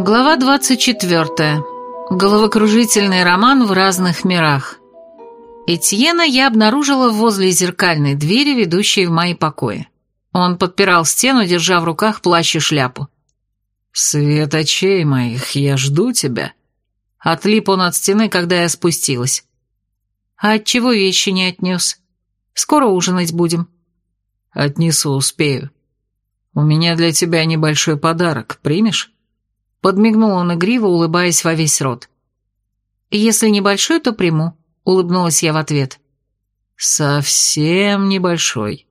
Глава 24. Головокружительный роман в разных мирах. Этьена я обнаружила возле зеркальной двери, ведущей в мои покои. Он подпирал стену, держа в руках плащ и шляпу. «Свет очей моих, я жду тебя». Отлип он от стены, когда я спустилась. «А отчего вещи не отнес? Скоро ужинать будем». «Отнесу, успею. У меня для тебя небольшой подарок, примешь?» Подмигнул он игриво, улыбаясь во весь рот. «Если небольшой, то приму», — улыбнулась я в ответ. «Совсем небольшой.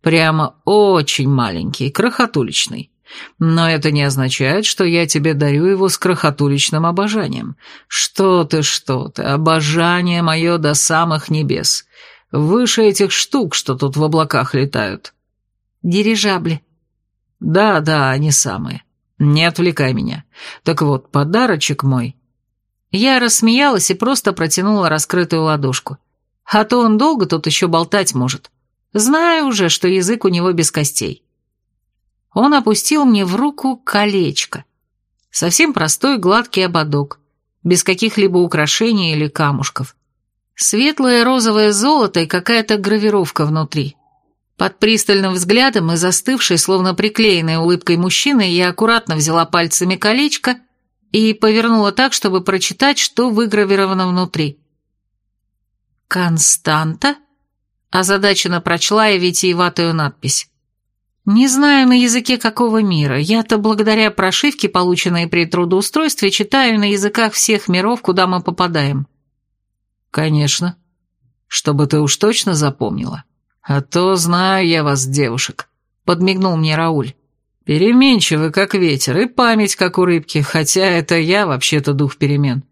Прямо очень маленький, крохотуличный. Но это не означает, что я тебе дарю его с крохотуличным обожанием. Что ты, что ты, обожание мое до самых небес. Выше этих штук, что тут в облаках летают». «Дирижабли». «Да, да, они самые. Не отвлекай меня. Так вот, подарочек мой». Я рассмеялась и просто протянула раскрытую ладошку. А то он долго тут еще болтать может. Знаю уже, что язык у него без костей. Он опустил мне в руку колечко. Совсем простой гладкий ободок, без каких-либо украшений или камушков. Светлое розовое золото и какая-то гравировка внутри. Под пристальным взглядом и застывшей, словно приклеенной улыбкой мужчины, я аккуратно взяла пальцами колечко и повернула так, чтобы прочитать, что выгравировано внутри. «Константа?» Озадаченно прочла я витиеватую надпись. «Не знаю на языке какого мира. Я-то благодаря прошивке, полученной при трудоустройстве, читаю на языках всех миров, куда мы попадаем». «Конечно. Чтобы ты уж точно запомнила». «А то знаю я вас, девушек», — подмигнул мне Рауль. «Переменчивы, как ветер, и память, как у рыбки, хотя это я вообще-то дух перемен.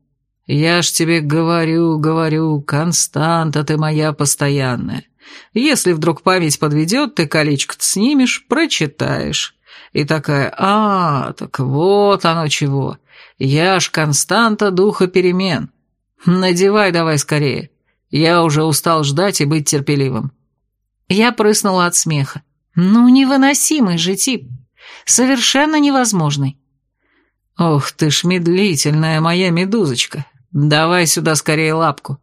Я ж тебе говорю, говорю, Константа ты моя постоянная. Если вдруг память подведет, ты колечко снимешь, прочитаешь. И такая, а, так вот оно чего. Я ж Константа духа перемен. Надевай давай скорее. Я уже устал ждать и быть терпеливым. Я прыснула от смеха. Ну, невыносимый же тип. Совершенно невозможный. Ох ты ж медлительная моя медузочка. Давай сюда скорее лапку.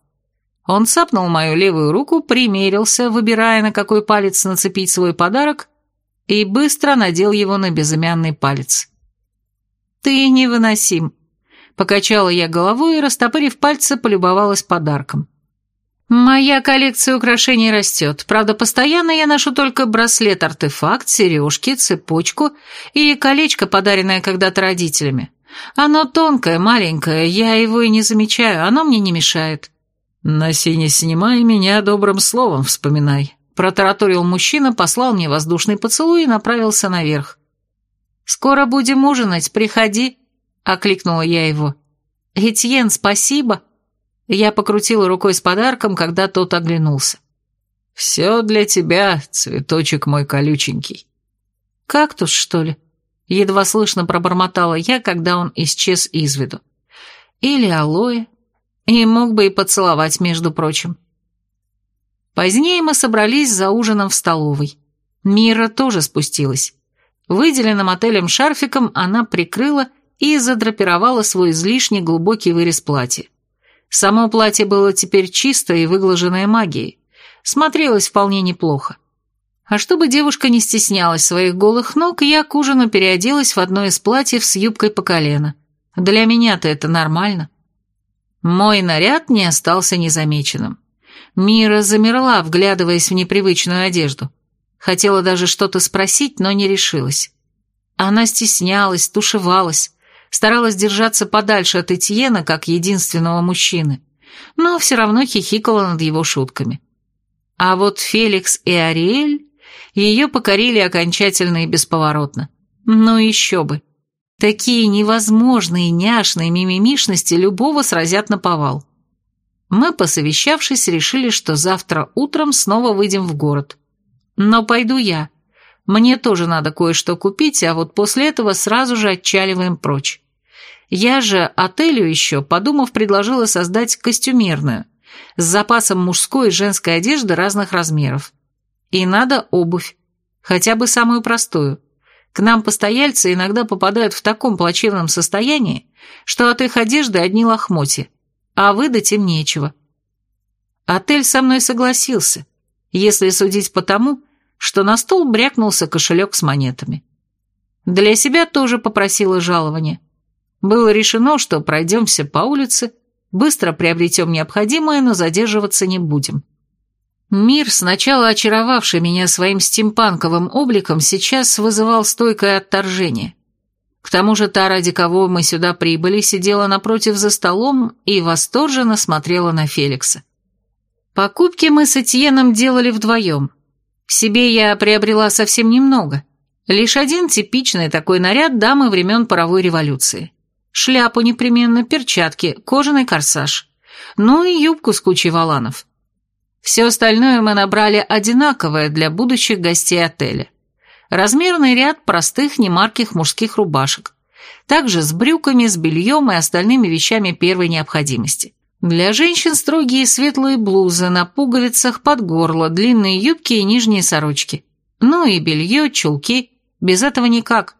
Он цапнул мою левую руку, примерился, выбирая, на какой палец нацепить свой подарок, и быстро надел его на безымянный палец. «Ты невыносим», — покачала я головой и, растопырив пальцы, полюбовалась подарком. Моя коллекция украшений растет. Правда, постоянно я ношу только браслет-артефакт, сережки, цепочку и колечко, подаренное когда-то родителями. Оно тонкое, маленькое, я его и не замечаю, оно мне не мешает. «Носи не снимай меня добрым словом вспоминай», — протараторил мужчина, послал мне воздушный поцелуй и направился наверх. «Скоро будем ужинать, приходи», — окликнула я его. «Этьен, спасибо». Я покрутила рукой с подарком, когда тот оглянулся. «Все для тебя, цветочек мой колюченький». «Кактус, что ли?» Едва слышно пробормотала я, когда он исчез из виду. «Или алоэ. И мог бы и поцеловать, между прочим». Позднее мы собрались за ужином в столовой. Мира тоже спустилась. Выделенным отелем шарфиком она прикрыла и задрапировала свой излишне глубокий вырез платья. Само платье было теперь чистое и выглаженное магией. Смотрелось вполне неплохо. А чтобы девушка не стеснялась своих голых ног, я к ужину переоделась в одно из платьев с юбкой по колено. Для меня-то это нормально. Мой наряд не остался незамеченным. Мира замерла, вглядываясь в непривычную одежду. Хотела даже что-то спросить, но не решилась. Она стеснялась, тушевалась, старалась держаться подальше от Этьена, как единственного мужчины, но все равно хихикала над его шутками. А вот Феликс и Ариэль ее покорили окончательно и бесповоротно. Ну еще бы. Такие невозможные няшные мимимишности любого сразят на повал. Мы, посовещавшись, решили, что завтра утром снова выйдем в город. Но пойду я. Мне тоже надо кое-что купить, а вот после этого сразу же отчаливаем прочь. Я же отелю еще, подумав, предложила создать костюмерную, с запасом мужской и женской одежды разных размеров. И надо обувь, хотя бы самую простую. К нам постояльцы иногда попадают в таком плачевном состоянии, что от их одежды одни лохмотья, а выдать им нечего. Отель со мной согласился, если судить по тому, что на стол брякнулся кошелек с монетами. Для себя тоже попросила жалования. Было решено, что пройдемся по улице, быстро приобретем необходимое, но задерживаться не будем. Мир, сначала очаровавший меня своим стимпанковым обликом, сейчас вызывал стойкое отторжение. К тому же та, ради кого мы сюда прибыли, сидела напротив за столом и восторженно смотрела на Феликса. Покупки мы с Этьеном делали вдвоем. Себе я приобрела совсем немного. Лишь один типичный такой наряд дамы времен паровой революции. Шляпу непременно, перчатки, кожаный корсаж. Ну и юбку с кучей валанов. Все остальное мы набрали одинаковое для будущих гостей отеля. Размерный ряд простых немарких мужских рубашек. Также с брюками, с бельем и остальными вещами первой необходимости. Для женщин строгие светлые блузы на пуговицах под горло, длинные юбки и нижние сорочки. Ну и белье, чулки. Без этого никак.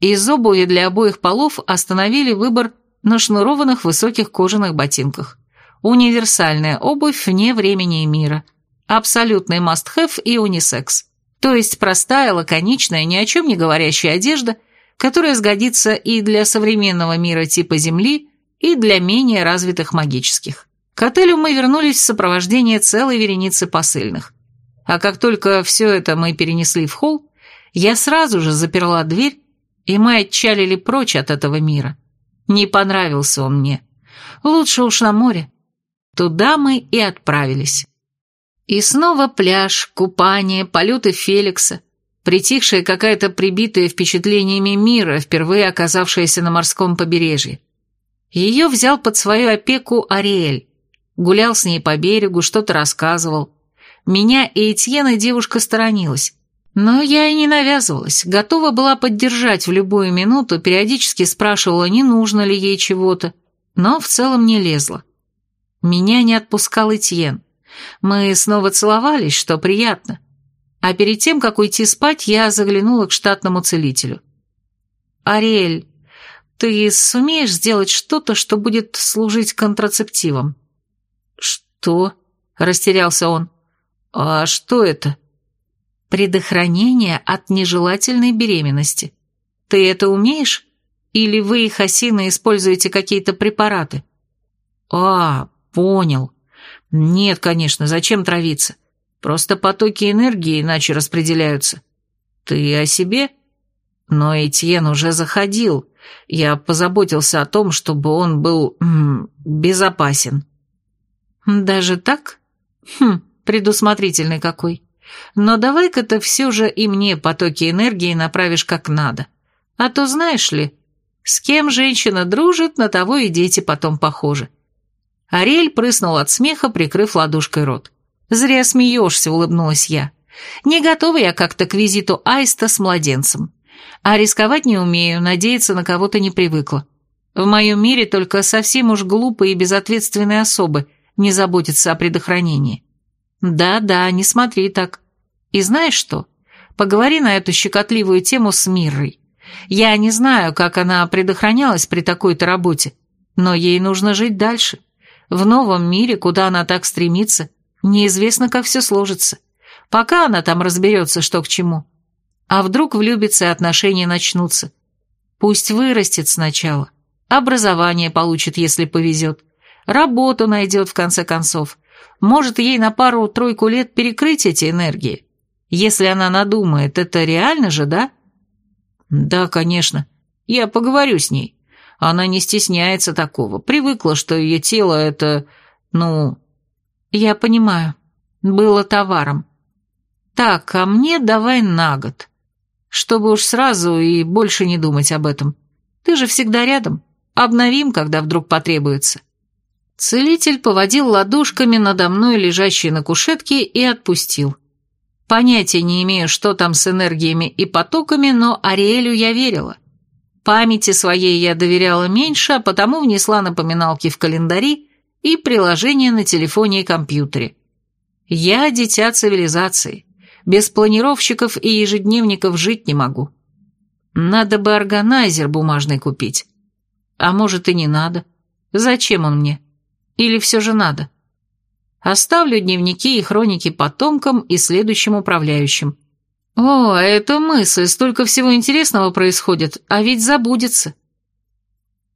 Из обуви для обоих полов остановили выбор на шнурованных высоких кожаных ботинках. Универсальная обувь вне времени и мира. Абсолютный must-have и унисекс. То есть простая, лаконичная, ни о чем не говорящая одежда, которая сгодится и для современного мира типа Земли, и для менее развитых магических. К отелю мы вернулись в сопровождении целой вереницы посыльных. А как только все это мы перенесли в холл, я сразу же заперла дверь и мы отчалили прочь от этого мира. Не понравился он мне. Лучше уж на море. Туда мы и отправились. И снова пляж, купание, полеты Феликса, притихшая какая-то прибитая впечатлениями мира, впервые оказавшаяся на морском побережье. Ее взял под свою опеку Ариэль. Гулял с ней по берегу, что-то рассказывал. Меня и Этьена девушка сторонилась. Но я и не навязывалась, готова была поддержать в любую минуту, периодически спрашивала, не нужно ли ей чего-то, но в целом не лезла. Меня не отпускал Этьен. Мы снова целовались, что приятно. А перед тем, как уйти спать, я заглянула к штатному целителю. «Ариэль, ты сумеешь сделать что-то, что будет служить контрацептивом?» «Что?» – растерялся он. «А что это?» Предохранение от нежелательной беременности. Ты это умеешь? Или вы, Хасина, используете какие-то препараты? А, понял. Нет, конечно, зачем травиться? Просто потоки энергии иначе распределяются. Ты о себе? Но Этьен уже заходил. Я позаботился о том, чтобы он был м, безопасен. Даже так? Хм, предусмотрительный какой. Но давай-ка ты все же и мне потоки энергии направишь как надо. А то знаешь ли, с кем женщина дружит, на того и дети потом похожи. Ариэль прыснул от смеха, прикрыв ладошкой рот. «Зря смеешься», — улыбнулась я. «Не готова я как-то к визиту Аиста с младенцем. А рисковать не умею, надеяться на кого-то не привыкла. В моем мире только совсем уж глупые и безответственные особы не заботятся о предохранении. Да-да, не смотри так. И знаешь что? Поговори на эту щекотливую тему с Миррой. Я не знаю, как она предохранялась при такой-то работе, но ей нужно жить дальше. В новом мире, куда она так стремится, неизвестно, как все сложится. Пока она там разберется, что к чему. А вдруг влюбится и отношения начнутся. Пусть вырастет сначала. Образование получит, если повезет. Работу найдет, в конце концов. Может, ей на пару-тройку лет перекрыть эти энергии? Если она надумает, это реально же, да? Да, конечно. Я поговорю с ней. Она не стесняется такого. Привыкла, что ее тело это, ну... Я понимаю. Было товаром. Так, а мне давай на год. Чтобы уж сразу и больше не думать об этом. Ты же всегда рядом. Обновим, когда вдруг потребуется. Целитель поводил ладошками надо мной, лежащей на кушетке, и отпустил. Понятия не имею, что там с энергиями и потоками, но Ариэлю я верила. Памяти своей я доверяла меньше, а потому внесла напоминалки в календари и приложения на телефоне и компьютере. Я дитя цивилизации. Без планировщиков и ежедневников жить не могу. Надо бы органайзер бумажный купить. А может и не надо. Зачем он мне? Или все же надо? Оставлю дневники и хроники потомкам и следующим управляющим. О, это мысль, столько всего интересного происходит, а ведь забудется.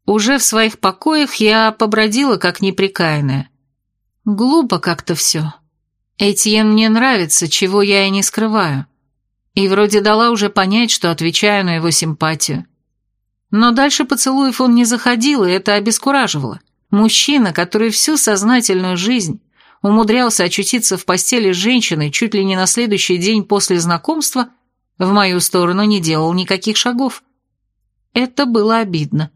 Уже в своих покоях я побродила, как неприкаянная. Глупо как-то все. Этьен мне нравится, чего я и не скрываю. И вроде дала уже понять, что отвечаю на его симпатию. Но дальше поцелуев он не заходил, и это обескураживало. Мужчина, который всю сознательную жизнь умудрялся очутиться в постели с женщиной чуть ли не на следующий день после знакомства, в мою сторону не делал никаких шагов. Это было обидно.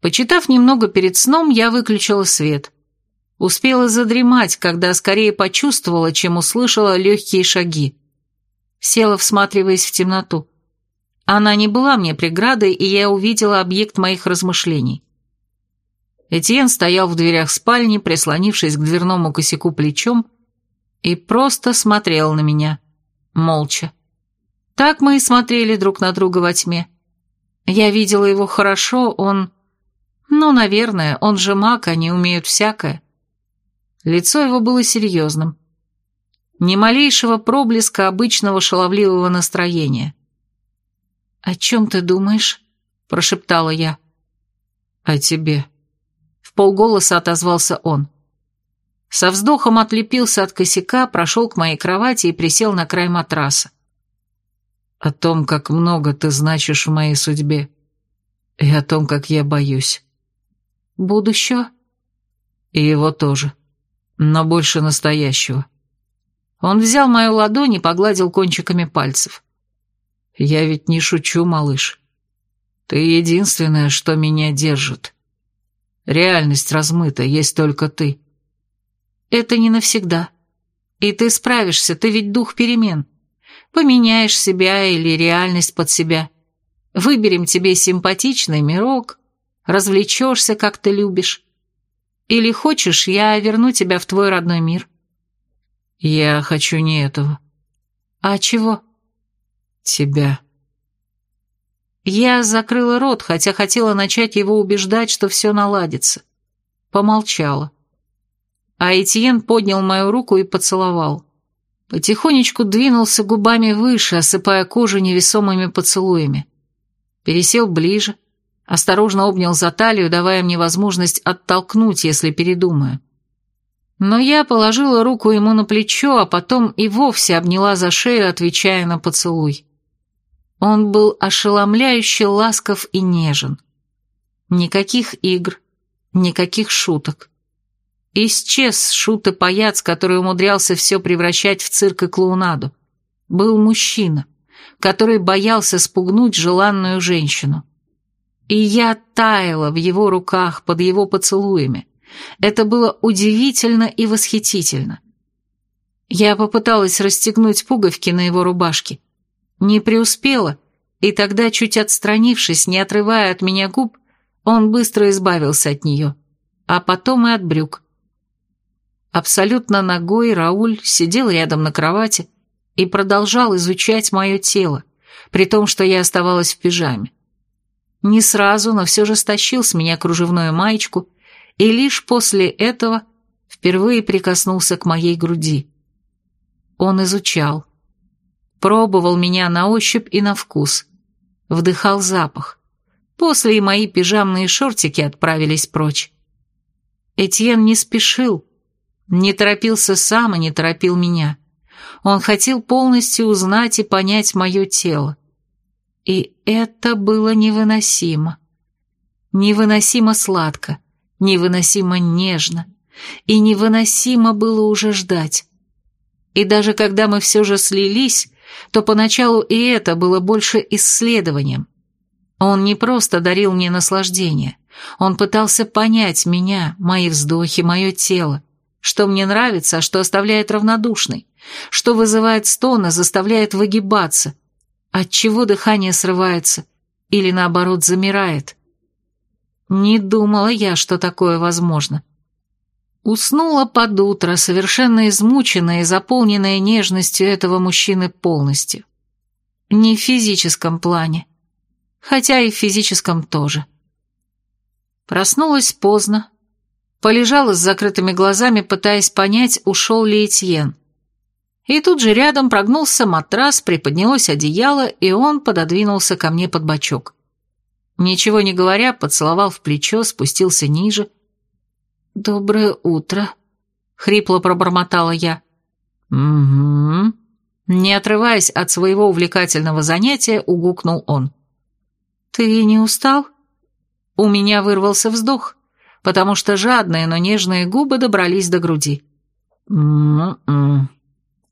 Почитав немного перед сном, я выключила свет. Успела задремать, когда скорее почувствовала, чем услышала легкие шаги. Села, всматриваясь в темноту. Она не была мне преградой, и я увидела объект моих размышлений. Этьен стоял в дверях спальни, прислонившись к дверному косяку плечом, и просто смотрел на меня, молча. Так мы и смотрели друг на друга во тьме. Я видела его хорошо, он... Ну, наверное, он же маг, они умеют всякое. Лицо его было серьезным. Ни малейшего проблеска обычного шаловливого настроения. «О чем ты думаешь?» – прошептала я. «О тебе», – полголоса отозвался он. Со вздохом отлепился от косяка, прошел к моей кровати и присел на край матраса. «О том, как много ты значишь в моей судьбе, и о том, как я боюсь». «Будущего?» «И его тоже, но больше настоящего». Он взял мою ладонь и погладил кончиками пальцев. «Я ведь не шучу, малыш. Ты единственное, что меня держит. Реальность размыта, есть только ты». «Это не навсегда. И ты справишься, ты ведь дух перемен. Поменяешь себя или реальность под себя. Выберем тебе симпатичный мирок, развлечешься, как ты любишь. Или хочешь, я верну тебя в твой родной мир». «Я хочу не этого». «А чего?» «Тебя». Я закрыла рот, хотя хотела начать его убеждать, что все наладится. Помолчала. А Этьен поднял мою руку и поцеловал. Потихонечку двинулся губами выше, осыпая кожу невесомыми поцелуями. Пересел ближе, осторожно обнял за талию, давая мне возможность оттолкнуть, если передумаю. Но я положила руку ему на плечо, а потом и вовсе обняла за шею, отвечая на поцелуй. Он был ошеломляюще ласков и нежен. Никаких игр, никаких шуток. Исчез шут и паяц, который умудрялся все превращать в цирк и клоунаду. Был мужчина, который боялся спугнуть желанную женщину. И я таяла в его руках под его поцелуями, это было удивительно и восхитительно. Я попыталась расстегнуть пуговки на его рубашке. Не преуспела, и тогда, чуть отстранившись, не отрывая от меня губ, он быстро избавился от нее, а потом и от брюк. Абсолютно ногой Рауль сидел рядом на кровати и продолжал изучать мое тело, при том, что я оставалась в пижаме. Не сразу, но все же стащил с меня кружевную маечку и лишь после этого впервые прикоснулся к моей груди. Он изучал. Пробовал меня на ощупь и на вкус. Вдыхал запах. После и мои пижамные шортики отправились прочь. Этьен не спешил, не торопился сам и не торопил меня. Он хотел полностью узнать и понять мое тело. И это было невыносимо. Невыносимо сладко невыносимо нежно, и невыносимо было уже ждать. И даже когда мы все же слились, то поначалу и это было больше исследованием. Он не просто дарил мне наслаждение, он пытался понять меня, мои вздохи, мое тело, что мне нравится, а что оставляет равнодушной, что вызывает стоны, заставляет выгибаться, от чего дыхание срывается или наоборот замирает. Не думала я, что такое возможно. Уснула под утро, совершенно измученная и заполненная нежностью этого мужчины полностью. Не в физическом плане. Хотя и в физическом тоже. Проснулась поздно. Полежала с закрытыми глазами, пытаясь понять, ушел ли Этьен. И тут же рядом прогнулся матрас, приподнялось одеяло, и он пододвинулся ко мне под бочок. Ничего не говоря, поцеловал в плечо, спустился ниже. «Доброе утро», — хрипло пробормотала я. «Угу», не отрываясь от своего увлекательного занятия, угукнул он. «Ты не устал?» У меня вырвался вздох, потому что жадные, но нежные губы добрались до груди. «М-м-м»,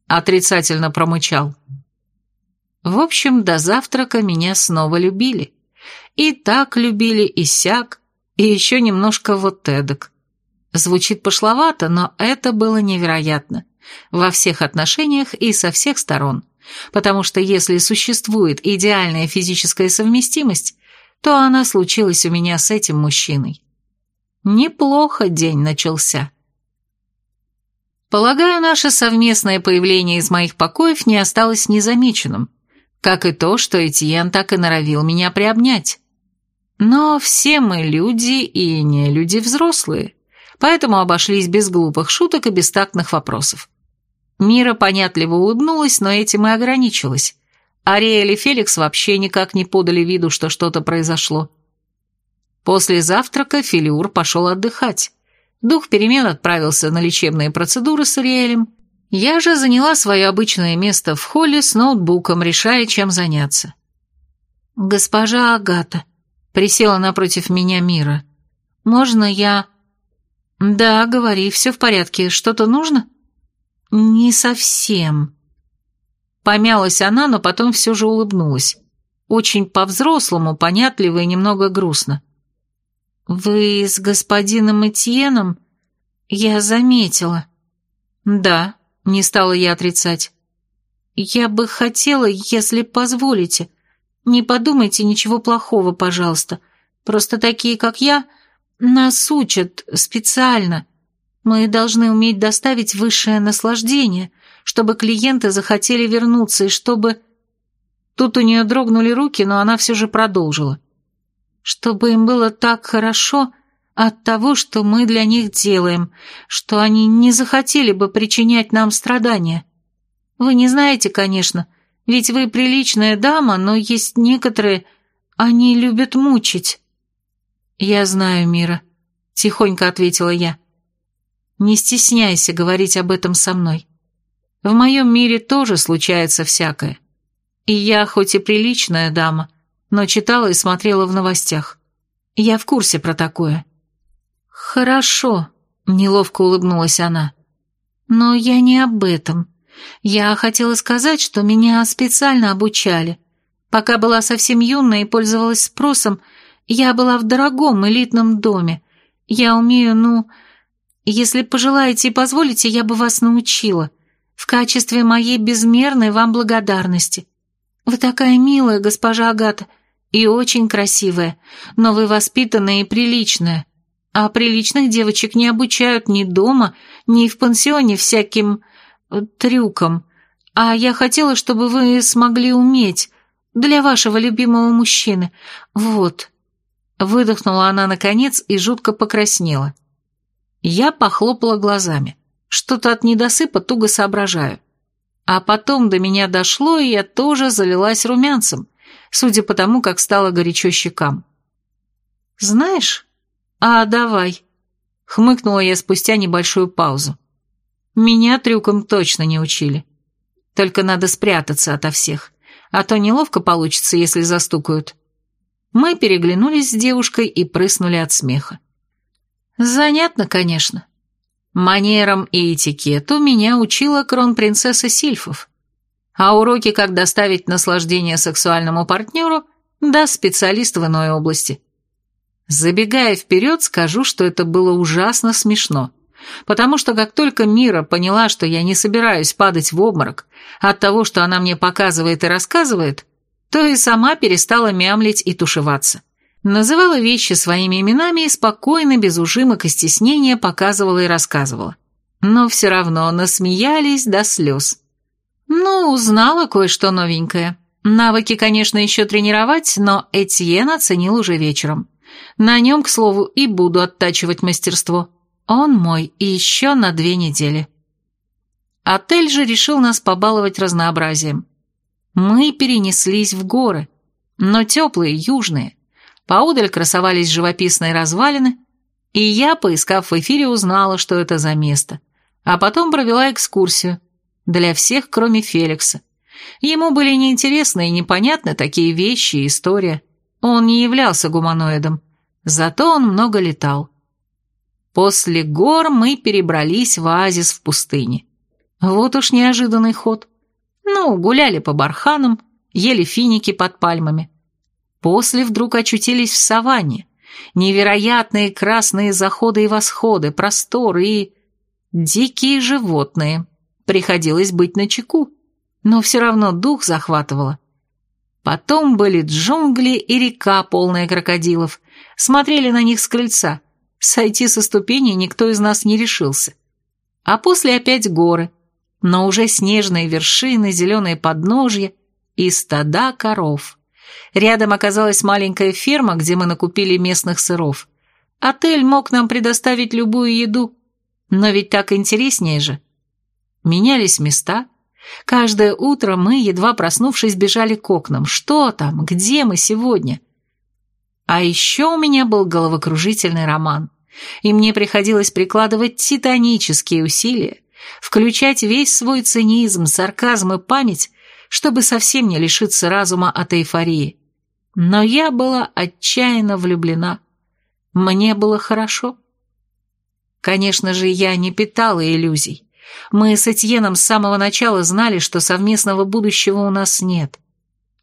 отрицательно промычал. В общем, до завтрака меня снова любили. И так любили, и сяк, и еще немножко вот эдак. Звучит пошловато, но это было невероятно во всех отношениях и со всех сторон, потому что если существует идеальная физическая совместимость, то она случилась у меня с этим мужчиной. Неплохо день начался. Полагаю, наше совместное появление из моих покоев не осталось незамеченным, как и то, что Этьен так и норовил меня приобнять. Но все мы люди и не люди взрослые, поэтому обошлись без глупых шуток и бестактных вопросов. Мира понятливо улыбнулась, но этим и ограничилась. Ариэль и Феликс вообще никак не подали виду, что что-то произошло. После завтрака Филиур пошел отдыхать. Дух перемен отправился на лечебные процедуры с Ариэлем. Я же заняла свое обычное место в холле с ноутбуком, решая, чем заняться. «Госпожа Агата», — присела напротив меня Мира, — «можно я...» «Да, говори, все в порядке, что-то нужно?» «Не совсем». Помялась она, но потом все же улыбнулась. Очень по-взрослому, понятливо и немного грустно. «Вы с господином Этьеном?» «Я заметила». «Да», — не стала я отрицать. «Я бы хотела, если позволите. Не подумайте ничего плохого, пожалуйста. Просто такие, как я, нас учат специально. Мы должны уметь доставить высшее наслаждение, чтобы клиенты захотели вернуться и чтобы... Тут у нее дрогнули руки, но она все же продолжила. Чтобы им было так хорошо от того, что мы для них делаем, что они не захотели бы причинять нам страдания. Вы не знаете, конечно, ведь вы приличная дама, но есть некоторые... Они любят мучить. «Я знаю, Мира», — тихонько ответила я. Не стесняйся говорить об этом со мной. В моем мире тоже случается всякое. И я, хоть и приличная дама, но читала и смотрела в новостях. Я в курсе про такое». «Хорошо», — неловко улыбнулась она. «Но я не об этом. Я хотела сказать, что меня специально обучали. Пока была совсем юная и пользовалась спросом, я была в дорогом элитном доме. Я умею, ну, если пожелаете и позволите, я бы вас научила. В качестве моей безмерной вам благодарности. Вы такая милая, госпожа Агата, и очень красивая, но вы воспитанная и приличная. А приличных девочек не обучают ни дома, ни в пансионе всяким э, трюкам. А я хотела, чтобы вы смогли уметь для вашего любимого мужчины. Вот». Выдохнула она наконец и жутко покраснела. Я похлопала глазами. Что-то от недосыпа туго соображаю. А потом до меня дошло, и я тоже залилась румянцем, судя по тому, как стало горячо щекам. «Знаешь? А давай», — хмыкнула я спустя небольшую паузу. «Меня трюкам точно не учили. Только надо спрятаться ото всех, а то неловко получится, если застукают». Мы переглянулись с девушкой и прыснули от смеха. Занятно, конечно. Манерам и этикету меня учила кронпринцесса Сильфов. А уроки, как доставить наслаждение сексуальному партнеру, даст специалист в иной области. Забегая вперед, скажу, что это было ужасно смешно. Потому что как только Мира поняла, что я не собираюсь падать в обморок от того, что она мне показывает и рассказывает, то и сама перестала мямлить и тушеваться. Называла вещи своими именами и спокойно, без ужимок и стеснения показывала и рассказывала. Но все равно насмеялись до слез. Ну, узнала кое-что новенькое. Навыки, конечно, еще тренировать, но Этьен оценил уже вечером. На нем, к слову, и буду оттачивать мастерство. Он мой и еще на две недели. Отель же решил нас побаловать разнообразием. Мы перенеслись в горы, но теплые, южные. Поодаль красовались живописные развалины, и я, поискав в эфире, узнала, что это за место. А потом провела экскурсию. Для всех, кроме Феликса. Ему были неинтересны и непонятны такие вещи и история. Он не являлся гуманоидом. Зато он много летал. После гор мы перебрались в оазис в пустыне. Вот уж неожиданный ход. Ну, гуляли по барханам, ели финики под пальмами. После вдруг очутились в саванне. Невероятные красные заходы и восходы, просторы и... Дикие животные. Приходилось быть начеку, но все равно дух захватывало. Потом были джунгли и река, полная крокодилов. Смотрели на них с крыльца. Сойти со ступени никто из нас не решился. А после опять горы, но уже снежные вершины, зеленые подножья и стада коров. Рядом оказалась маленькая ферма, где мы накупили местных сыров. Отель мог нам предоставить любую еду, но ведь так интереснее же. Менялись места. Каждое утро мы, едва проснувшись, бежали к окнам. Что там? Где мы сегодня? А еще у меня был головокружительный роман, и мне приходилось прикладывать титанические усилия, включать весь свой цинизм, сарказм и память, чтобы совсем не лишиться разума от эйфории. Но я была отчаянно влюблена. Мне было хорошо. Конечно же, я не питала иллюзий. Мы с Этьеном с самого начала знали, что совместного будущего у нас нет.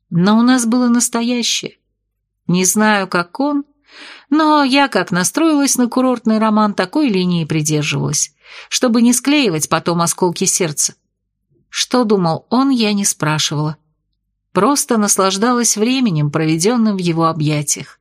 Но у нас было настоящее. Не знаю, как он, но я как настроилась на курортный роман, такой линии придерживалась, чтобы не склеивать потом осколки сердца. Что думал он, я не спрашивала. Просто наслаждалась временем, проведенным в его объятиях.